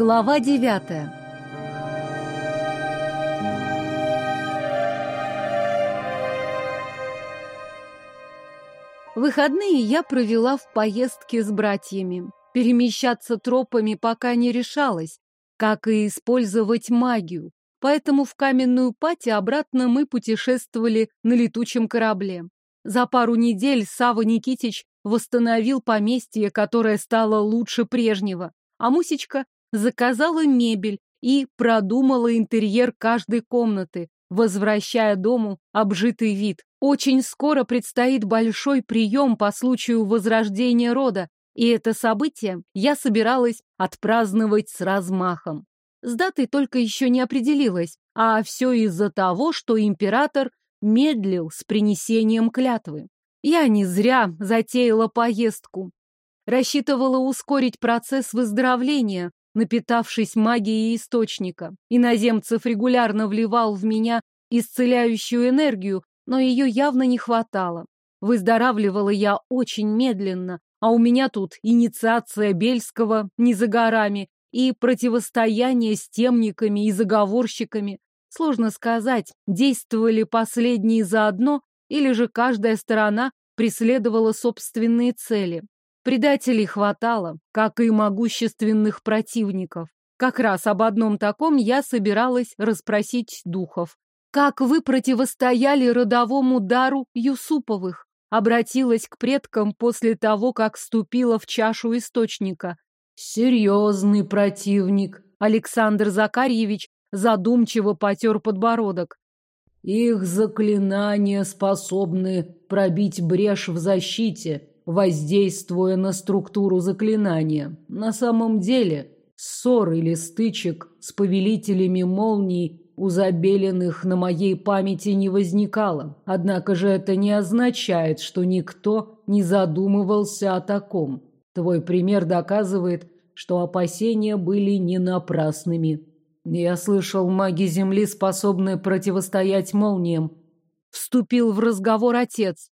Глава девятая Выходные я провела в поездке с братьями. Перемещаться тропами пока не решалась, как и использовать магию. Поэтому в каменную пати обратно мы путешествовали на летучем корабле. За пару недель Сава Никитич восстановил поместье, которое стало лучше прежнего, а Мусечка заказала мебель и продумала интерьер каждой комнаты, возвращая дому обжитый вид. Очень скоро предстоит большой прием по случаю возрождения рода, и это событие я собиралась отпраздновать с размахом. С датой только еще не определилась, а все из-за того, что император медлил с принесением клятвы. Я не зря затеяла поездку. Рассчитывала ускорить процесс выздоровления, напитавшись магией источника. Иноземцев регулярно вливал в меня исцеляющую энергию, но ее явно не хватало. Выздоравливала я очень медленно, а у меня тут инициация Бельского не за горами и противостояние с темниками и заговорщиками. Сложно сказать, действовали последние заодно, или же каждая сторона преследовала собственные цели. Предателей хватало, как и могущественных противников. Как раз об одном таком я собиралась расспросить духов. Как вы противостояли родовому дару Юсуповых? Обратилась к предкам после того, как вступила в чашу источника. Серьезный противник. Александр Закарьевич задумчиво потер подбородок. Их заклинания способны пробить брешь в защите, воздействуя на структуру заклинания. На самом деле, ссор или стычек с повелителями молний у забеленных на моей памяти не возникало. Однако же это не означает, что никто не задумывался о таком. Твой пример доказывает, что опасения были не напрасными. Я слышал, маги Земли способны противостоять молниям. Вступил в разговор отец.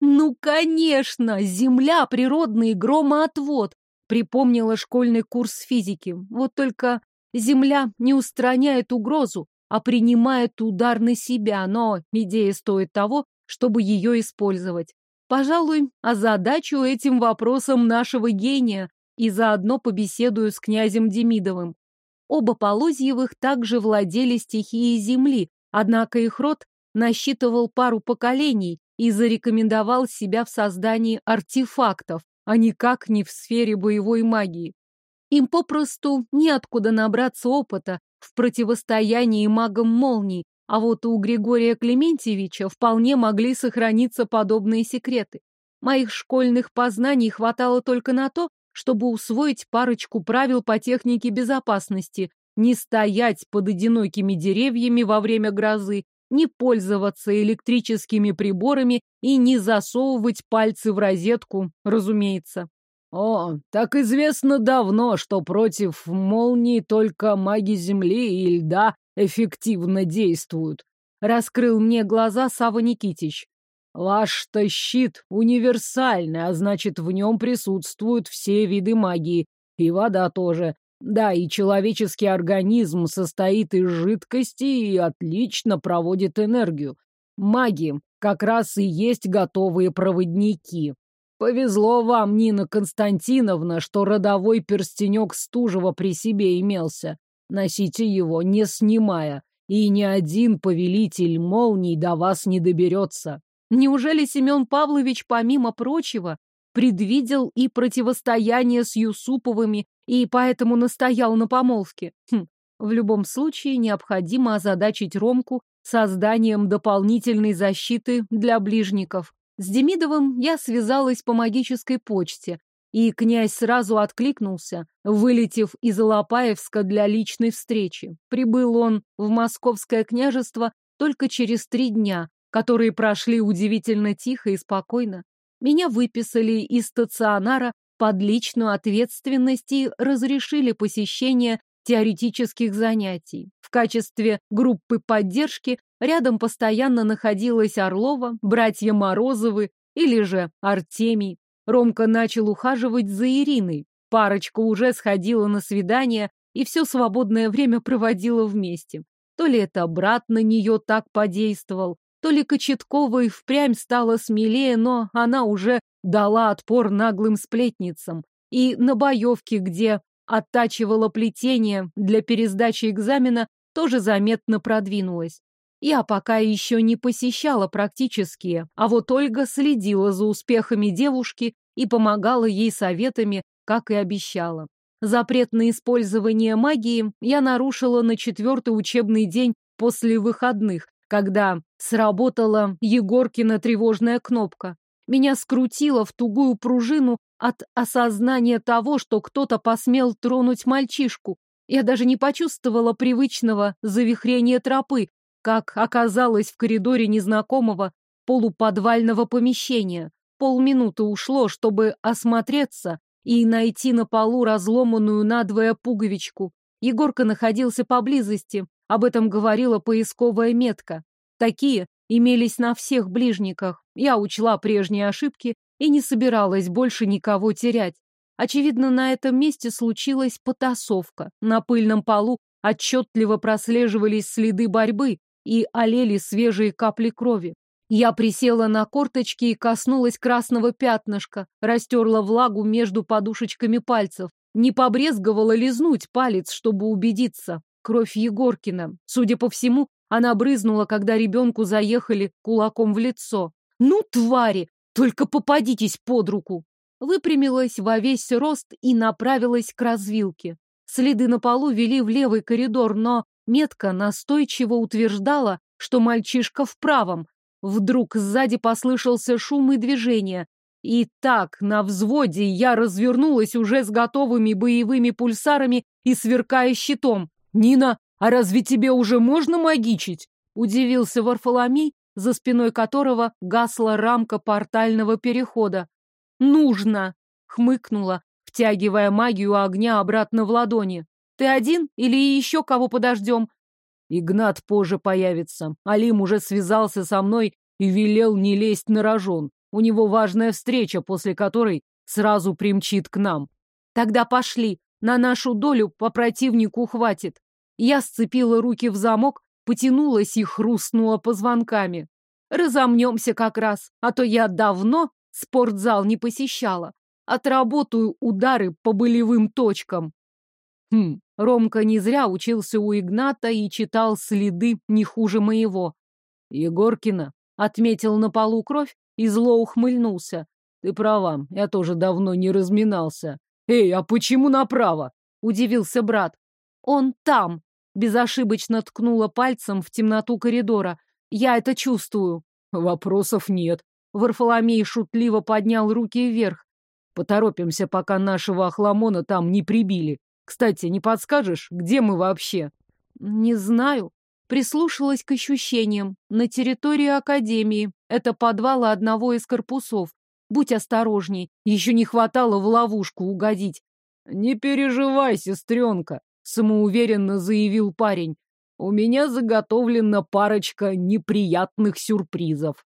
Ну, конечно, Земля — природный громоотвод. Припомнила школьный курс физики. Вот только Земля не устраняет угрозу, а принимает удар на себя, но идея стоит того, чтобы ее использовать. Пожалуй, озадачу этим вопросом нашего гения и заодно побеседую с князем Демидовым. Оба Полозьевых также владели стихией земли, однако их род насчитывал пару поколений и зарекомендовал себя в создании артефактов, а никак не в сфере боевой магии. Им попросту неоткуда набраться опыта в противостоянии магам молний, а вот у Григория Клементьевича вполне могли сохраниться подобные секреты. Моих школьных познаний хватало только на то, чтобы усвоить парочку правил по технике безопасности, не стоять под одинокими деревьями во время грозы, не пользоваться электрическими приборами и не засовывать пальцы в розетку, разумеется. О, так известно давно, что против молнии только маги земли и льда эффективно действуют. Раскрыл мне глаза Сава Никитич. Ваш-то щит универсальный, а значит, в нем присутствуют все виды магии. И вода тоже. Да, и человеческий организм состоит из жидкости и отлично проводит энергию. Маги как раз и есть готовые проводники. Повезло вам, Нина Константиновна, что родовой перстенек Стужева при себе имелся. Носите его, не снимая, и ни один повелитель молний до вас не доберется. Неужели Семен Павлович, помимо прочего, предвидел и противостояние с Юсуповыми и поэтому настоял на помолвке? Хм, в любом случае необходимо озадачить Ромку созданием дополнительной защиты для ближников. С Демидовым я связалась по магической почте, и князь сразу откликнулся, вылетев из Алапаевска для личной встречи. Прибыл он в московское княжество только через три дня, которые прошли удивительно тихо и спокойно. Меня выписали из стационара под личную ответственность и разрешили посещение теоретических занятий. В качестве группы поддержки рядом постоянно находилась Орлова, братья Морозовы или же Артемий. Ромка начал ухаживать за Ириной. Парочка уже сходила на свидание, и все свободное время проводила вместе. То ли это брат на нее так подействовал, то ли Кочеткова и впрямь стала смелее, но она уже дала отпор наглым сплетницам. И на боевке, где оттачивала плетение для пересдачи экзамена, тоже заметно продвинулась. Я пока еще не посещала практические, а вот Ольга следила за успехами девушки и помогала ей советами, как и обещала. Запрет на использование магии я нарушила на четвертый учебный день после выходных, когда сработала Егоркина тревожная кнопка. Меня скрутило в тугую пружину от осознания того, что кто-то посмел тронуть мальчишку. Я даже не почувствовала привычного завихрения тропы, как оказалось в коридоре незнакомого полуподвального помещения. Полминуты ушло, чтобы осмотреться и найти на полу разломанную надвое пуговичку. Егорка находился поблизости, об этом говорила поисковая метка. Такие имелись на всех ближниках. Я учла прежние ошибки и не собиралась больше никого терять. Очевидно, на этом месте случилась потасовка. На пыльном полу отчетливо прослеживались следы борьбы, и олели свежие капли крови. Я присела на корточки и коснулась красного пятнышка, растерла влагу между подушечками пальцев. Не побрезговала лизнуть палец, чтобы убедиться. Кровь Егоркина. Судя по всему, она брызнула, когда ребенку заехали кулаком в лицо. «Ну, твари! Только попадитесь под руку!» Выпрямилась во весь рост и направилась к развилке. Следы на полу вели в левый коридор, но Метка настойчиво утверждала, что мальчишка в правом. Вдруг сзади послышался шум и движение. И так, на взводе, я развернулась уже с готовыми боевыми пульсарами и сверкая щитом. «Нина, а разве тебе уже можно магичить?» Удивился Варфоломей, за спиной которого гасла рамка портального перехода. «Нужно!» — хмыкнула, втягивая магию огня обратно в ладони. Ты один или еще кого подождем? Игнат позже появится. Алим уже связался со мной и велел не лезть на рожон. У него важная встреча, после которой сразу примчит к нам. Тогда пошли. На нашу долю по противнику хватит. Я сцепила руки в замок, потянулась и хрустнула позвонками. Разомнемся как раз, а то я давно спортзал не посещала. Отработаю удары по болевым точкам. Хм, Ромка не зря учился у Игната и читал следы не хуже моего. Егоркина отметил на полу кровь и зло ухмыльнулся. Ты права, я тоже давно не разминался. Эй, а почему направо? Удивился брат. Он там. Безошибочно ткнула пальцем в темноту коридора. Я это чувствую. Вопросов нет. Варфоломей шутливо поднял руки вверх. Поторопимся, пока нашего охламона там не прибили. Кстати, не подскажешь, где мы вообще? Не знаю. Прислушалась к ощущениям. На территории Академии. Это подвалы одного из корпусов. Будь осторожней. Еще не хватало в ловушку угодить. Не переживай, сестренка, самоуверенно заявил парень. У меня заготовлена парочка неприятных сюрпризов.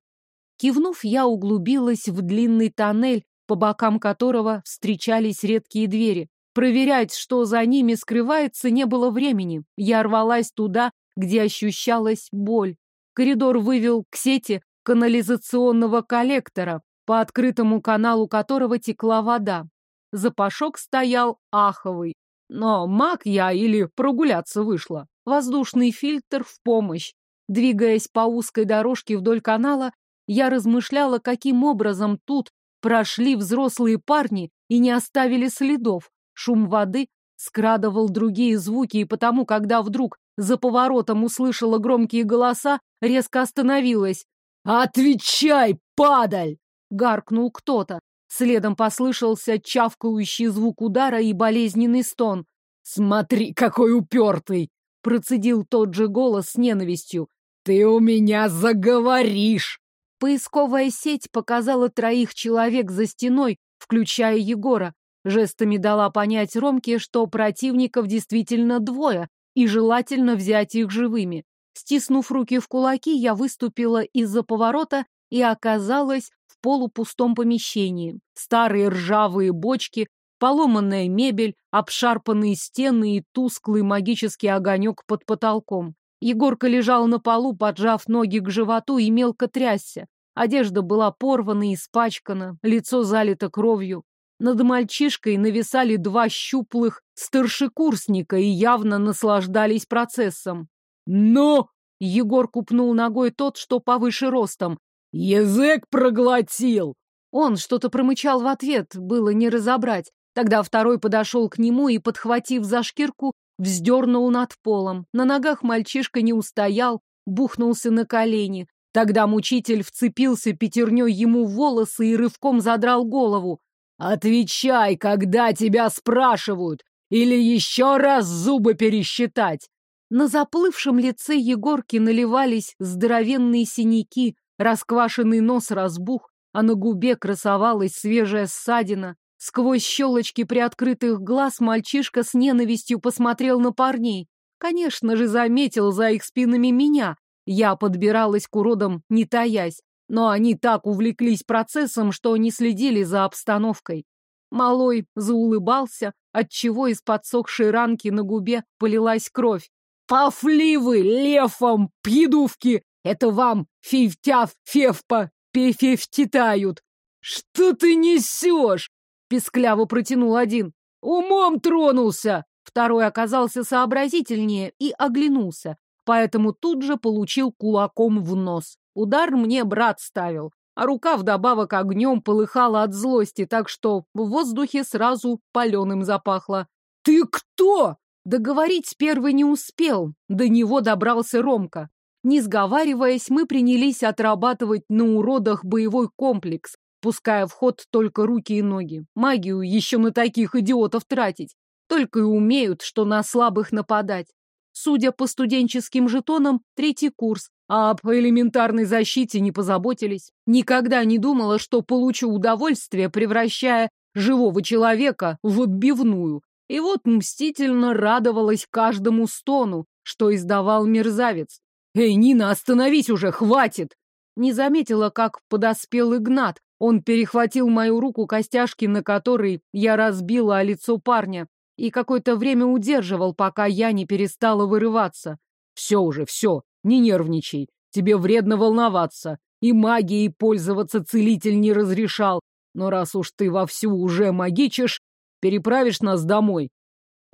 Кивнув, я углубилась в длинный тоннель, по бокам которого встречались редкие двери. Проверять, что за ними скрывается, не было времени. Я рвалась туда, где ощущалась боль. Коридор вывел к сети канализационного коллектора, по открытому каналу которого текла вода. Запашок стоял аховый. Но маг я или прогуляться вышла. Воздушный фильтр в помощь. Двигаясь по узкой дорожке вдоль канала, я размышляла, каким образом тут прошли взрослые парни и не оставили следов. Шум воды скрадывал другие звуки, и потому, когда вдруг за поворотом услышала громкие голоса, резко остановилась. «Отвечай, падаль!» — гаркнул кто-то. Следом послышался чавкающий звук удара и болезненный стон. «Смотри, какой упертый!» — процедил тот же голос с ненавистью. «Ты у меня заговоришь!» Поисковая сеть показала троих человек за стеной, включая Егора. Жестами дала понять Ромке, что противников действительно двое, и желательно взять их живыми. Стиснув руки в кулаки, я выступила из-за поворота и оказалась полупустом помещении. Старые ржавые бочки, поломанная мебель, обшарпанные стены и тусклый магический огонек под потолком. Егорка лежал на полу, поджав ноги к животу и мелко трясся. Одежда была порвана и испачкана, лицо залито кровью. Над мальчишкой нависали два щуплых старшекурсника и явно наслаждались процессом. «Но!» — Егор купнул ногой тот, что повыше ростом. «Язык проглотил!» Он что-то промычал в ответ, было не разобрать. Тогда второй подошел к нему и, подхватив за шкирку, вздернул над полом. На ногах мальчишка не устоял, бухнулся на колени. Тогда мучитель вцепился пятерней ему в волосы и рывком задрал голову. «Отвечай, когда тебя спрашивают! Или еще раз зубы пересчитать!» На заплывшем лице Егорки наливались здоровенные синяки, расквашенный нос разбух, а на губе красовалась свежая ссадина. Сквозь щелочки приоткрытых глаз мальчишка с ненавистью посмотрел на парней. Конечно же, заметил за их спинами меня. Я подбиралась к уродам, не таясь. Но они так увлеклись процессом, что не следили за обстановкой. Малой заулыбался, отчего из подсохшей ранки на губе полилась кровь. «Пофливы, лефом, пьедувки! Это вам, фивтяв, февпа, пефевтитают!» «Что ты несешь?» — пескляво протянул один. «Умом тронулся!» Второй оказался сообразительнее и оглянулся, поэтому тут же получил кулаком в нос. Удар мне брат ставил, а рука вдобавок огнем полыхала от злости, так что в воздухе сразу паленым запахло. «Ты кто?» Договорить первый не успел, до него добрался Ромка. Не сговариваясь, мы принялись отрабатывать на уродах боевой комплекс, пуская в ход только руки и ноги. Магию еще на таких идиотов тратить. Только и умеют, что на слабых нападать. Судя по студенческим жетонам, третий курс, а об элементарной защите не позаботились. Никогда не думала, что получу удовольствие, превращая живого человека в отбивную. И вот мстительно радовалась каждому стону, что издавал мерзавец. «Эй, Нина, остановись уже, хватит!» Не заметила, как подоспел Игнат. Он перехватил мою руку, костяшки на которой я разбила лицо парня, и какое-то время удерживал, пока я не перестала вырываться. «Все уже, все, не нервничай, тебе вредно волноваться, и магией пользоваться целитель не разрешал, но раз уж ты вовсю уже магичишь, переправишь нас домой.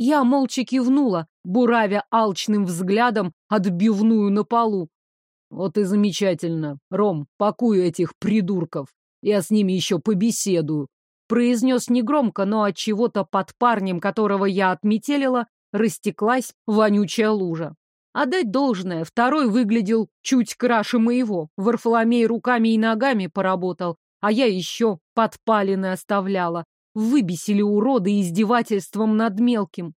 Я молча кивнула, буравя алчным взглядом отбивную на полу. Вот и замечательно. Ром, пакую этих придурков. Я с ними еще побеседую. Произнес негромко, но от чего-то под парнем, которого я отметелила, растеклась вонючая лужа. Отдать должное, второй выглядел чуть краше моего. Варфоломей руками и ногами поработал, а я еще подпалины оставляла. Выбесили уроды издевательством над мелким.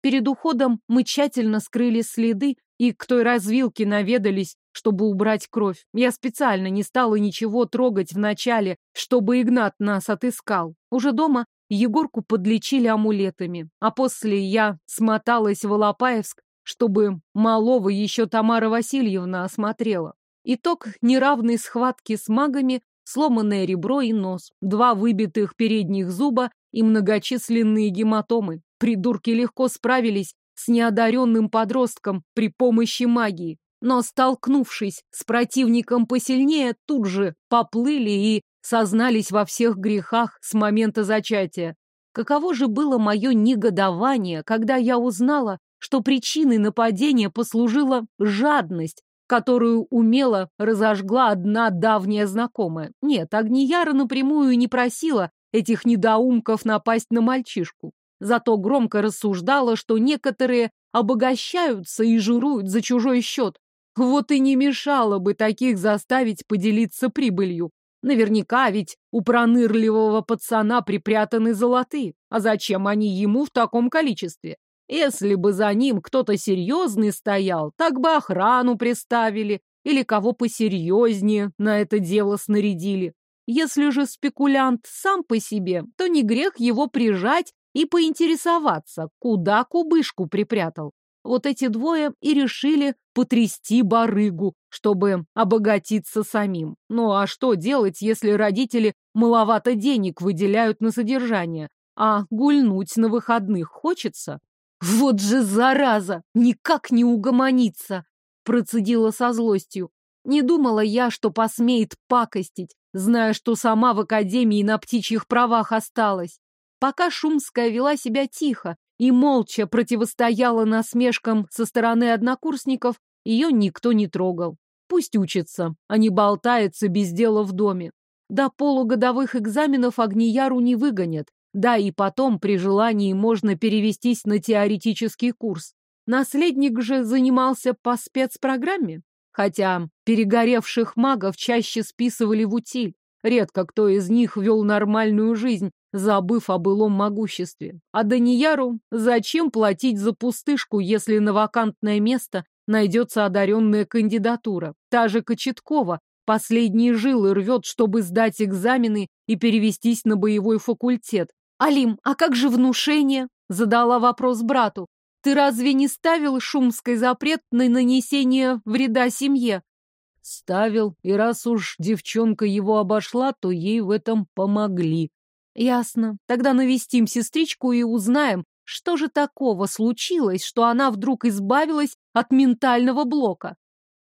Перед уходом мы тщательно скрыли следы и к той развилке наведались, чтобы убрать кровь. Я специально не стала ничего трогать вначале, чтобы Игнат нас отыскал. Уже дома Егорку подлечили амулетами, а после я смоталась в Алапаевск, чтобы малого еще Тамара Васильевна осмотрела. Итог неравной схватки с магами, сломанное ребро и нос, два выбитых передних зуба и многочисленные гематомы. Придурки легко справились с неодаренным подростком при помощи магии. Но, столкнувшись с противником посильнее, тут же поплыли и сознались во всех грехах с момента зачатия. Каково же было мое негодование, когда я узнала, что причиной нападения послужила жадность, которую умело разожгла одна давняя знакомая. Нет, Агнияра напрямую не просила этих недоумков напасть на мальчишку. Зато громко рассуждала, что некоторые обогащаются и жируют за чужой счет. Вот и не мешало бы таких заставить поделиться прибылью. Наверняка ведь у пронырливого пацана припрятаны золотые. А зачем они ему в таком количестве? Если бы за ним кто-то серьезный стоял, так бы охрану приставили или кого посерьезнее на это дело снарядили. Если же спекулянт сам по себе, то не грех его прижать и поинтересоваться, куда кубышку припрятал. Вот эти двое и решили потрясти барыгу, чтобы обогатиться самим. Ну а что делать, если родители маловато денег выделяют на содержание? а гульнуть на выходных хочется. Вот же зараза! Никак не угомониться! Процедила со злостью. Не думала я, что посмеет пакостить, зная, что сама в академии на птичьих правах осталась. Пока Шумская вела себя тихо и молча противостояла насмешкам со стороны однокурсников, ее никто не трогал. Пусть учится, а не болтается без дела в доме. До полугодовых экзаменов Огнияру не выгонят. Да и потом, при желании, можно перевестись на теоретический курс. Наследник же занимался по спецпрограмме. Хотя перегоревших магов чаще списывали в утиль. Редко кто из них вел нормальную жизнь, забыв о былом могуществе. А Данияру зачем платить за пустышку, если на вакантное место найдется одаренная кандидатура? Та же Кочеткова последние жилы рвет, чтобы сдать экзамены и перевестись на боевой факультет. «Алим, а как же внушение?» — задала вопрос брату. «Ты разве не ставил шумской запрет на нанесение вреда семье?» Ставил, и раз уж девчонка его обошла, то ей в этом помогли. Ясно. Тогда навестим сестричку и узнаем, что же такого случилось, что она вдруг избавилась от ментального блока.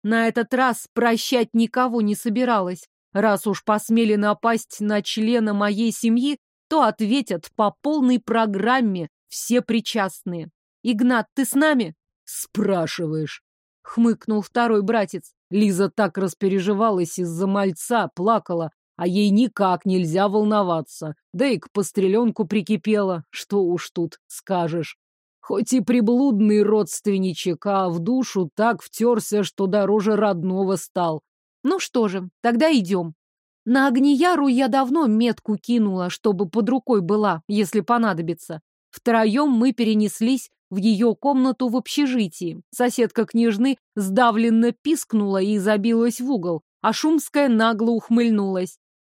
На этот раз прощать никого не собиралась. Раз уж посмели напасть на члена моей семьи, то ответят по полной программе все причастные. Игнат, ты с нами? Спрашиваешь. Хмыкнул второй братец. Лиза так распереживалась из-за мальца, плакала, а ей никак нельзя волноваться. Да и к постреленку прикипела, что уж тут скажешь. Хоть и приблудный родственничек, а в душу так втерся, что дороже родного стал. Ну что же, тогда идем. На огнияру я давно метку кинула, чтобы под рукой была, если понадобится. Втроем мы перенеслись в ее комнату в общежитии. Соседка княжны сдавленно пискнула и забилась в угол, а Шумская нагло ухмыльнулась.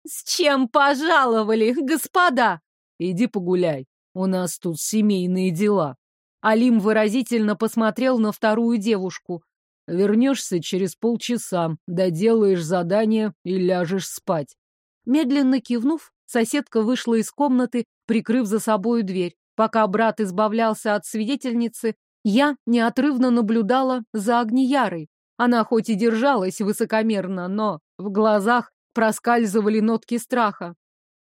«С чем пожаловали, господа?» «Иди погуляй, у нас тут семейные дела». Алим выразительно посмотрел на вторую девушку. Вернешься через полчаса, доделаешь задание и ляжешь спать. Медленно кивнув, соседка вышла из комнаты, прикрыв за собою дверь. Пока брат избавлялся от свидетельницы, я неотрывно наблюдала за Огниярой. Она хоть и держалась высокомерно, но в глазах проскальзывали нотки страха.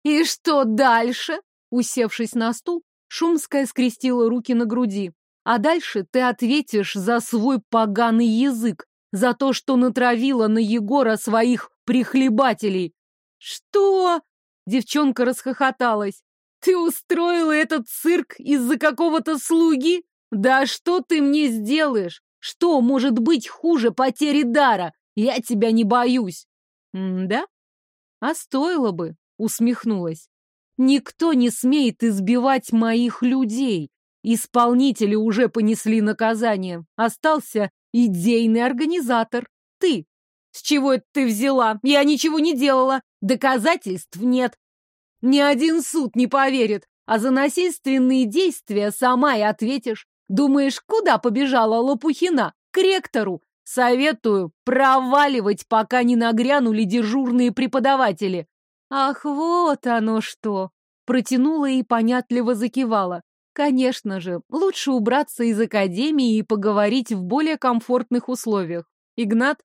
«И что дальше?» Усевшись на стул, Шумская скрестила руки на груди. «А дальше ты ответишь за свой поганый язык, за то, что натравила на Егора своих прихлебателей». «Что?» Девчонка расхохоталась. Ты устроила этот цирк из-за какого-то слуги? Да что ты мне сделаешь? Что может быть хуже потери дара? Я тебя не боюсь. М да? А стоило бы, усмехнулась. Никто не смеет избивать моих людей. Исполнители уже понесли наказание. Остался идейный организатор. Ты. С чего это ты взяла? Я ничего не делала. Доказательств нет. Ни один суд не поверит, а за насильственные действия сама и ответишь. Думаешь, куда побежала Лопухина? К ректору. Советую проваливать, пока не нагрянули дежурные преподаватели. Ах, вот оно что! Протянула и понятливо закивала. Конечно же, лучше убраться из академии и поговорить в более комфортных условиях. Игнат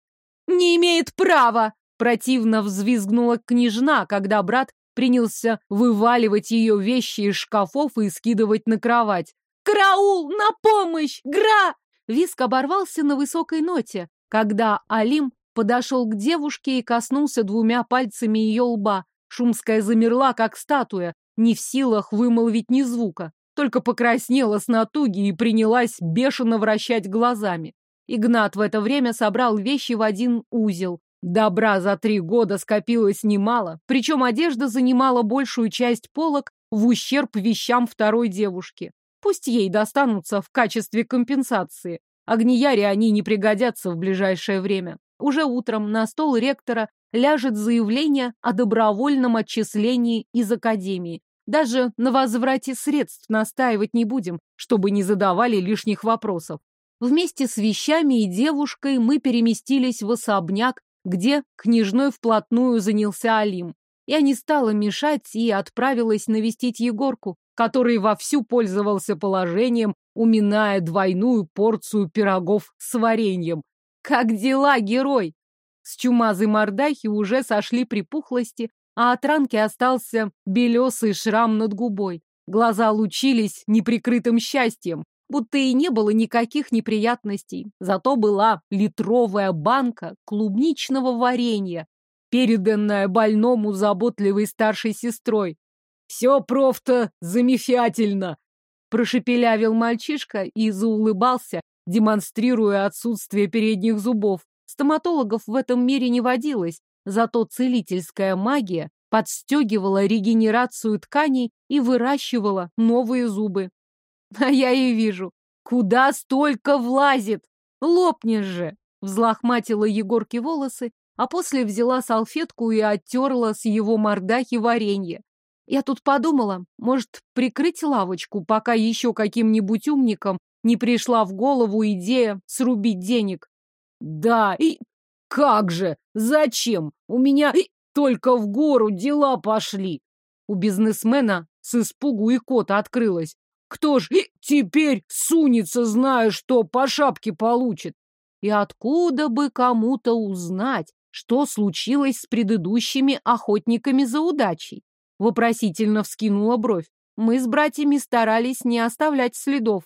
не имеет права! Противно взвизгнула княжна, когда брат принялся вываливать ее вещи из шкафов и скидывать на кровать. «Караул! На помощь! Гра!» Виск оборвался на высокой ноте, когда Алим подошел к девушке и коснулся двумя пальцами ее лба. Шумская замерла, как статуя, не в силах вымолвить ни звука, только покраснела с натуги и принялась бешено вращать глазами. Игнат в это время собрал вещи в один узел, Добра за три года скопилось немало, причем одежда занимала большую часть полок в ущерб вещам второй девушки. Пусть ей достанутся в качестве компенсации. Огнияре они не пригодятся в ближайшее время. Уже утром на стол ректора ляжет заявление о добровольном отчислении из академии. Даже на возврате средств настаивать не будем, чтобы не задавали лишних вопросов. Вместе с вещами и девушкой мы переместились в особняк где княжной вплотную занялся Алим. Я не стала мешать и отправилась навестить Егорку, который вовсю пользовался положением, уминая двойную порцию пирогов с вареньем. Как дела, герой? С чумазой мордахи уже сошли припухлости, а от ранки остался белесый шрам над губой. Глаза лучились неприкрытым счастьем, будто и не было никаких неприятностей. Зато была литровая банка клубничного варенья, переданная больному заботливой старшей сестрой. «Все, профто, замечательно!» Прошепелявил мальчишка и заулыбался, демонстрируя отсутствие передних зубов. Стоматологов в этом мире не водилось, зато целительская магия подстегивала регенерацию тканей и выращивала новые зубы. А я и вижу, куда столько влазит? Лопнешь же! Взлохматила Егорке волосы, а после взяла салфетку и оттерла с его мордахи варенье. Я тут подумала, может, прикрыть лавочку, пока еще каким-нибудь умникам не пришла в голову идея срубить денег. Да, и как же? Зачем? У меня только в гору дела пошли. У бизнесмена с испугу и кота открылась. Кто ж теперь сунется, зная, что по шапке получит? И откуда бы кому-то узнать, что случилось с предыдущими охотниками за удачей? Вопросительно вскинула бровь. Мы с братьями старались не оставлять следов.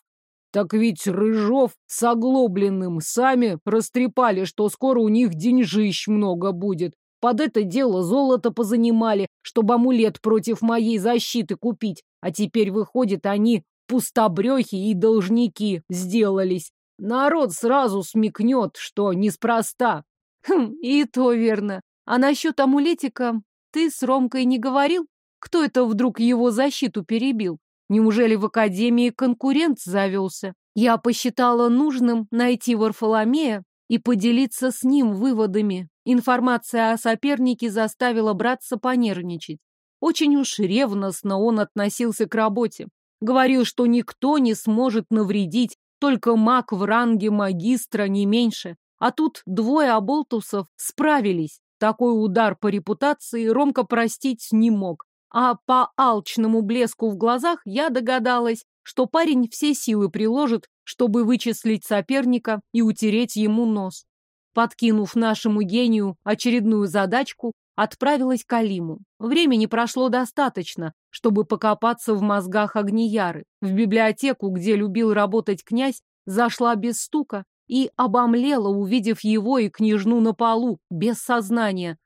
Так ведь Рыжов с Оглобленным сами растрепали, что скоро у них деньжищ много будет. Под это дело золото позанимали, чтобы амулет против моей защиты купить. А теперь, выходит, они пустобрехи и должники сделались. Народ сразу смекнет, что неспроста. Хм, и то верно. А насчет амулетика ты с Ромкой не говорил? Кто это вдруг его защиту перебил? Неужели в Академии конкурент завелся? Я посчитала нужным найти Варфоломея и поделиться с ним выводами. Информация о сопернике заставила братца понервничать. Очень уж ревностно он относился к работе. Говорил, что никто не сможет навредить, только маг в ранге магистра не меньше. А тут двое оболтусов справились. Такой удар по репутации Ромка простить не мог а по алчному блеску в глазах я догадалась, что парень все силы приложит, чтобы вычислить соперника и утереть ему нос. Подкинув нашему гению очередную задачку, отправилась к Алиму. Времени прошло достаточно, чтобы покопаться в мозгах Огнияры. В библиотеку, где любил работать князь, зашла без стука и обомлела, увидев его и княжну на полу, без сознания.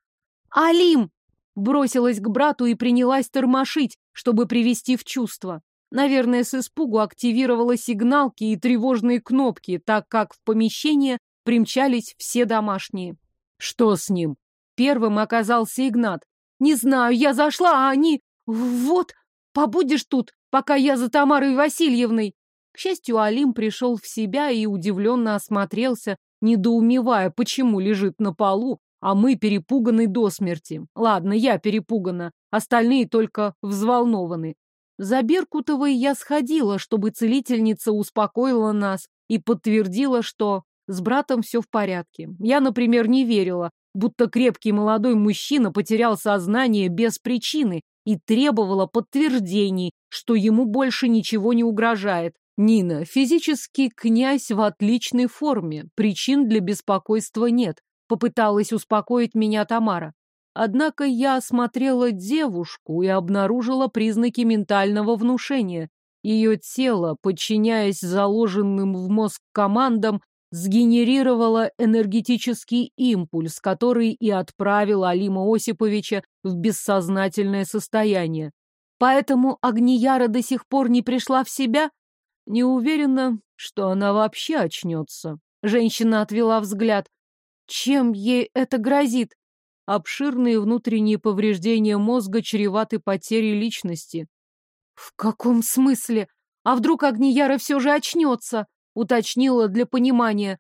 «Алим!» Бросилась к брату и принялась тормошить, чтобы привести в чувство. Наверное, с испугу активировала сигналки и тревожные кнопки, так как в помещение примчались все домашние. Что с ним? Первым оказался Игнат. Не знаю, я зашла, а они... Вот, побудешь тут, пока я за Тамарой Васильевной. К счастью, Алим пришел в себя и удивленно осмотрелся, недоумевая, почему лежит на полу, а мы перепуганы до смерти. Ладно, я перепугана, остальные только взволнованы. За Беркутовой я сходила, чтобы целительница успокоила нас и подтвердила, что с братом все в порядке. Я, например, не верила, будто крепкий молодой мужчина потерял сознание без причины и требовала подтверждений, что ему больше ничего не угрожает. Нина, физически князь в отличной форме, причин для беспокойства нет. Попыталась успокоить меня Тамара. Однако я осмотрела девушку и обнаружила признаки ментального внушения. Ее тело, подчиняясь заложенным в мозг командам, сгенерировало энергетический импульс, который и отправил Алима Осиповича в бессознательное состояние. Поэтому Агнияра до сих пор не пришла в себя? Не уверена, что она вообще очнется. Женщина отвела взгляд. Чем ей это грозит? Обширные внутренние повреждения мозга чреваты потерей личности. В каком смысле? А вдруг Агнияра все же очнется? Уточнила для понимания.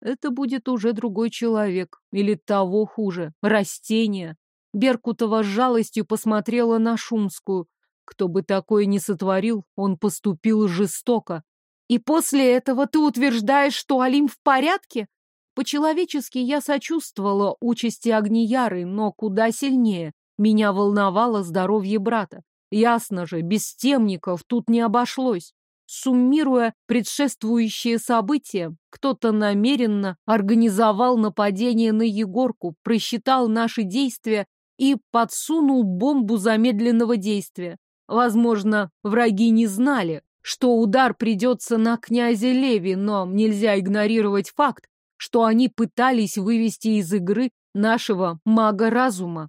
Это будет уже другой человек. Или того хуже. Растение. Беркутова с жалостью посмотрела на Шумскую. Кто бы такое ни сотворил, он поступил жестоко. И после этого ты утверждаешь, что Алим в порядке? По-человечески я сочувствовала участи Агнияры, но куда сильнее. Меня волновало здоровье брата. Ясно же, без темников тут не обошлось. Суммируя предшествующие события, кто-то намеренно организовал нападение на Егорку, просчитал наши действия и подсунул бомбу замедленного действия. Возможно, враги не знали, что удар придется на князя Леви, но нельзя игнорировать факт, что они пытались вывести из игры нашего мага разума.